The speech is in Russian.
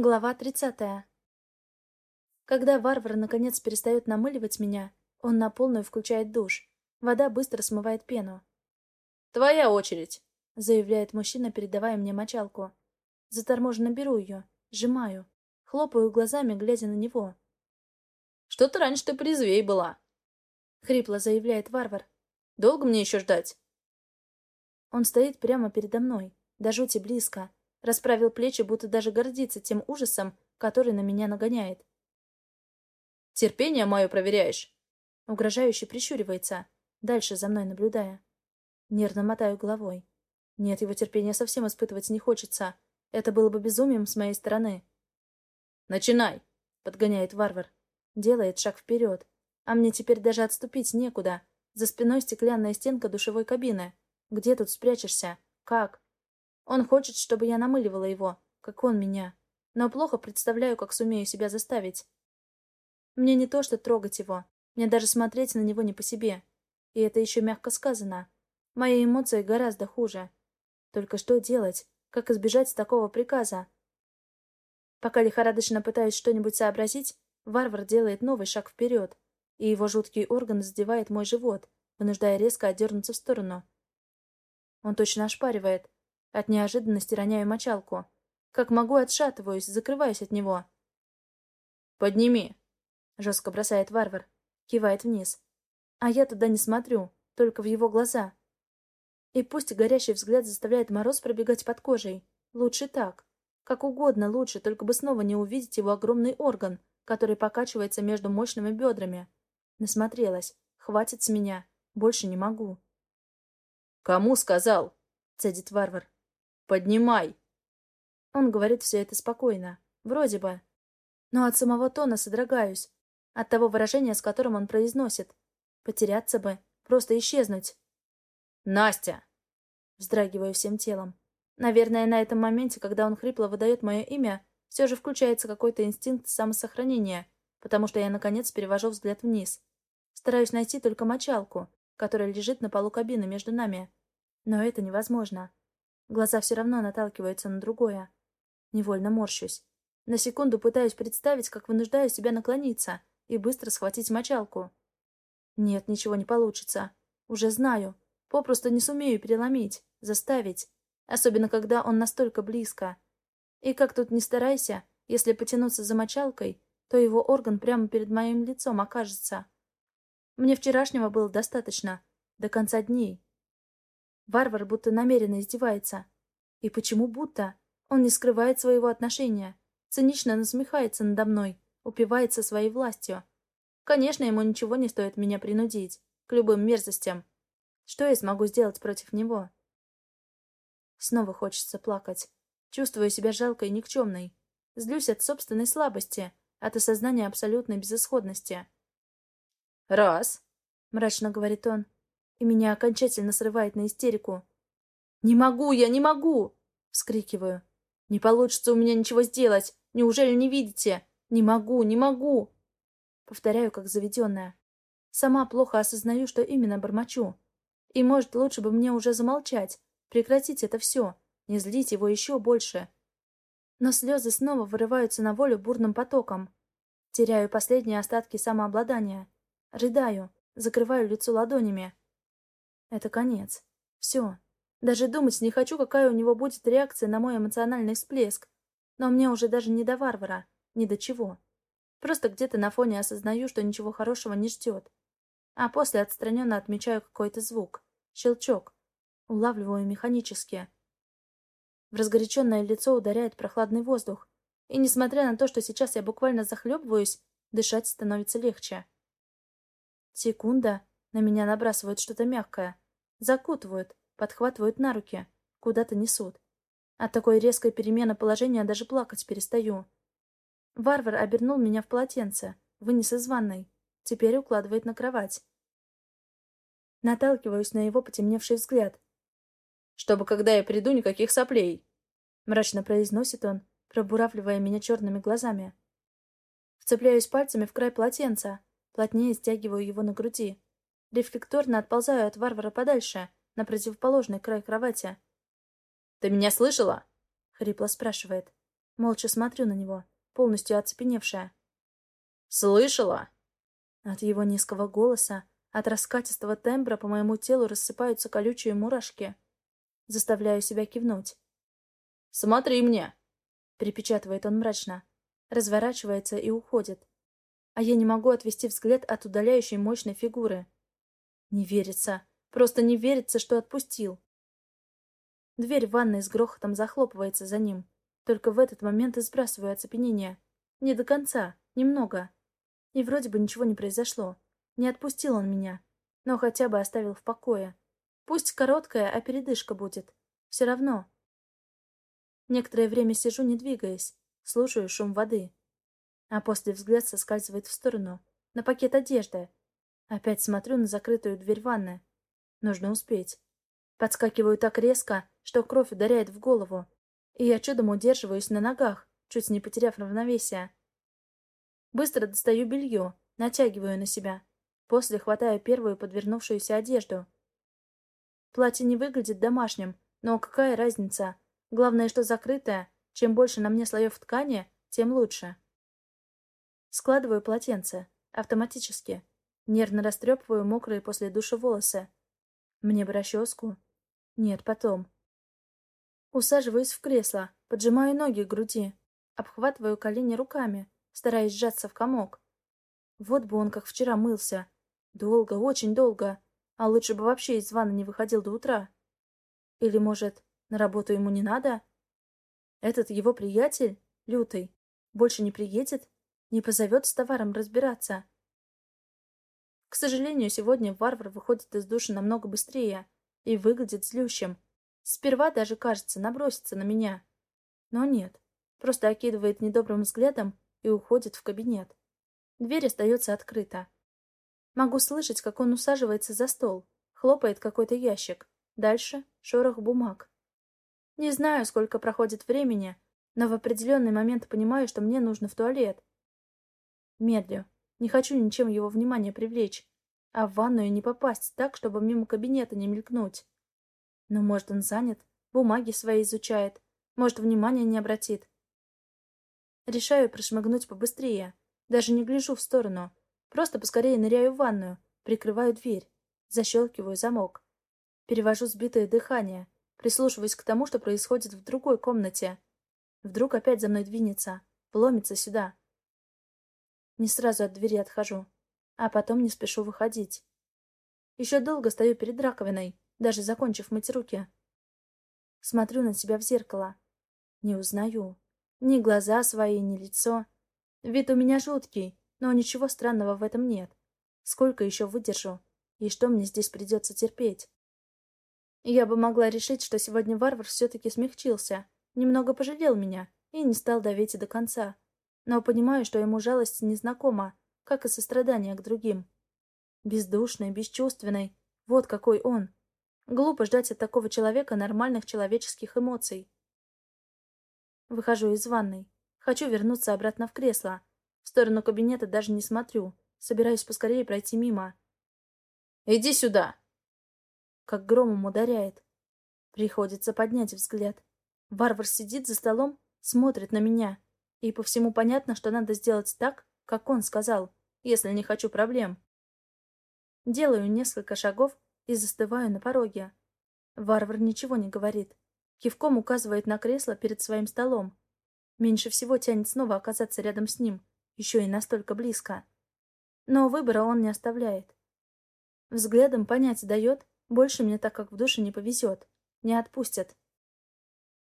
Глава 30. Когда варвар наконец перестает намыливать меня, он на полную включает душ. Вода быстро смывает пену. «Твоя очередь!» — заявляет мужчина, передавая мне мочалку. Заторможенно беру ее, сжимаю, хлопаю глазами, глядя на него. «Что-то раньше ты призвей была!» — хрипло заявляет варвар. «Долго мне еще ждать?» Он стоит прямо передо мной, до жути близко, Расправил плечи, будто даже гордится тем ужасом, который на меня нагоняет. «Терпение мое проверяешь?» Угрожающе прищуривается, дальше за мной наблюдая. Нервно мотаю головой. Нет, его терпения совсем испытывать не хочется. Это было бы безумием с моей стороны. «Начинай!» — подгоняет варвар. Делает шаг вперед. А мне теперь даже отступить некуда. За спиной стеклянная стенка душевой кабины. Где тут спрячешься? Как? Он хочет, чтобы я намыливала его, как он меня. Но плохо представляю, как сумею себя заставить. Мне не то, что трогать его. Мне даже смотреть на него не по себе. И это еще мягко сказано. Мои эмоции гораздо хуже. Только что делать? Как избежать такого приказа? Пока лихорадочно пытаюсь что-нибудь сообразить, варвар делает новый шаг вперед, и его жуткий орган задевает мой живот, вынуждая резко отдернуться в сторону. Он точно ошпаривает, от неожиданности роняю мочалку. Как могу, отшатываюсь, закрываюсь от него. «Подними!» — жестко бросает варвар. Кивает вниз. А я туда не смотрю, только в его глаза. И пусть горящий взгляд заставляет мороз пробегать под кожей. Лучше так. Как угодно лучше, только бы снова не увидеть его огромный орган, который покачивается между мощными бедрами. Насмотрелась. Хватит с меня. Больше не могу. «Кому сказал?» — цедит варвар. Поднимай!» Он говорит все это спокойно. Вроде бы. Но от самого тона содрогаюсь. От того выражения, с которым он произносит. Потеряться бы. Просто исчезнуть. «Настя!» Вздрагиваю всем телом. Наверное, на этом моменте, когда он хрипло выдает мое имя, все же включается какой-то инстинкт самосохранения, потому что я, наконец, перевожу взгляд вниз. Стараюсь найти только мочалку, которая лежит на полу кабины между нами. Но это невозможно. Глаза все равно наталкиваются на другое. Невольно морщусь. На секунду пытаюсь представить, как вынуждаю себя наклониться и быстро схватить мочалку. Нет, ничего не получится. Уже знаю. Попросту не сумею переломить, заставить. Особенно, когда он настолько близко. И как тут не старайся, если потянуться за мочалкой, то его орган прямо перед моим лицом окажется. Мне вчерашнего было достаточно. До конца дней. Варвар будто намеренно издевается. И почему будто? Он не скрывает своего отношения. Цинично насмехается надо мной, упивается своей властью. Конечно, ему ничего не стоит меня принудить. К любым мерзостям. Что я смогу сделать против него? Снова хочется плакать. Чувствую себя жалкой и никчемной. Злюсь от собственной слабости, от осознания абсолютной безысходности. «Раз», — мрачно говорит он, и меня окончательно срывает на истерику. «Не могу я, не могу!» — вскрикиваю. «Не получится у меня ничего сделать! Неужели не видите? Не могу, не могу!» Повторяю, как заведенная. Сама плохо осознаю, что именно бормочу. И, может, лучше бы мне уже замолчать, прекратить это все, не злить его еще больше. Но слезы снова вырываются на волю бурным потоком. Теряю последние остатки самообладания. Рыдаю, закрываю лицо ладонями. Это конец. Все. Даже думать не хочу, какая у него будет реакция на мой эмоциональный всплеск. Но мне уже даже не до варвара, ни до чего. Просто где-то на фоне осознаю, что ничего хорошего не ждет. А после отстраненно отмечаю какой-то звук. Щелчок. Улавливаю механически. В разгоряченное лицо ударяет прохладный воздух. И несмотря на то, что сейчас я буквально захлебываюсь, дышать становится легче. Секунда, на меня набрасывают что-то мягкое. Закутывают, подхватывают на руки, куда-то несут. От такой резкой перемены положения даже плакать перестаю. Варвар обернул меня в полотенце, вынес из ванной. Теперь укладывает на кровать. Наталкиваюсь на его потемневший взгляд. «Чтобы, когда я приду, никаких соплей!» Мрачно произносит он, пробуравливая меня черными глазами. Вцепляюсь пальцами в край полотенца, плотнее стягиваю его на груди. Рефлекторно отползаю от варвара подальше, на противоположный край кровати. «Ты меня слышала?» — хрипло спрашивает. Молча смотрю на него, полностью оцепеневшая. «Слышала?» От его низкого голоса, от раскатистого тембра по моему телу рассыпаются колючие мурашки. Заставляю себя кивнуть. «Смотри мне!» Припечатывает он мрачно. Разворачивается и уходит. А я не могу отвести взгляд от удаляющей мощной фигуры. Не верится. Просто не верится, что отпустил. Дверь в ванной с грохотом захлопывается за ним. Только в этот момент и сбрасываю оцепенение. Не до конца. Немного. И вроде бы ничего не произошло. Не отпустил он меня. Но хотя бы оставил в покое. Пусть короткая, а передышка будет. Все равно. Некоторое время сижу, не двигаясь. Слушаю шум воды. А после взгляд соскальзывает в сторону. На пакет одежды. Опять смотрю на закрытую дверь ванны. Нужно успеть. Подскакиваю так резко, что кровь ударяет в голову. И я чудом удерживаюсь на ногах, чуть не потеряв равновесие. Быстро достаю белье, натягиваю на себя. После хватаю первую подвернувшуюся одежду. Платье не выглядит домашним, но какая разница? Главное, что закрытое. Чем больше на мне слоев ткани, тем лучше. Складываю полотенце. Автоматически. Нервно растрепываю мокрые после душа волосы. Мне бы расческу. Нет, потом. Усаживаюсь в кресло, поджимаю ноги к груди, обхватываю колени руками, стараясь сжаться в комок. Вот бы он как вчера мылся. Долго, очень долго. А лучше бы вообще из ванны не выходил до утра. Или, может, на работу ему не надо? Этот его приятель, лютый, больше не приедет? Не позовет с товаром разбираться? К сожалению, сегодня варвар выходит из души намного быстрее и выглядит злющим. Сперва даже, кажется, набросится на меня. Но нет, просто окидывает недобрым взглядом и уходит в кабинет. Дверь остается открыта. Могу слышать, как он усаживается за стол, хлопает какой-то ящик. Дальше шорох бумаг. Не знаю, сколько проходит времени, но в определенный момент понимаю, что мне нужно в туалет. Медлю. Не хочу ничем его внимание привлечь. А в ванную не попасть так, чтобы мимо кабинета не мелькнуть. Но, может, он занят, бумаги свои изучает, может, внимания не обратит. Решаю прошмыгнуть побыстрее. Даже не гляжу в сторону. Просто поскорее ныряю в ванную, прикрываю дверь, защелкиваю замок. Перевожу сбитое дыхание, прислушиваясь к тому, что происходит в другой комнате. Вдруг опять за мной двинется, вломится сюда. Не сразу от двери отхожу, а потом не спешу выходить. Еще долго стою перед раковиной, даже закончив мыть руки. Смотрю на себя в зеркало. Не узнаю. Ни глаза свои, ни лицо. Вид у меня жуткий, но ничего странного в этом нет. Сколько еще выдержу? И что мне здесь придется терпеть? Я бы могла решить, что сегодня варвар все-таки смягчился, немного пожалел меня и не стал давить до конца. Но понимаю, что ему жалость незнакома, как и сострадание к другим. Бездушный, бесчувственный. Вот какой он. Глупо ждать от такого человека нормальных человеческих эмоций. Выхожу из ванной. Хочу вернуться обратно в кресло. В сторону кабинета даже не смотрю. Собираюсь поскорее пройти мимо. «Иди сюда!» Как громом ударяет. Приходится поднять взгляд. Варвар сидит за столом, смотрит на меня. И по всему понятно, что надо сделать так, как он сказал, если не хочу проблем. Делаю несколько шагов и застываю на пороге. Варвар ничего не говорит. Кивком указывает на кресло перед своим столом. Меньше всего тянет снова оказаться рядом с ним, еще и настолько близко. Но выбора он не оставляет. Взглядом понять дает, больше мне так как в душе не повезет, не отпустят.